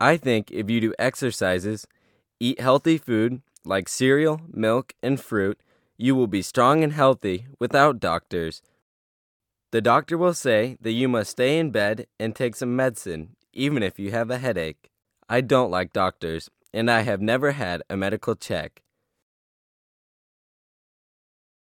I think if you do exercises, eat healthy food like cereal, milk, and fruit, you will be strong and healthy without doctors. The doctor will say that you must stay in bed and take some medicine, even if you have a headache. I don't like doctors, and I have never had a medical check.